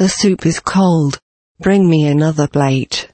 The soup is cold. Bring me another plate.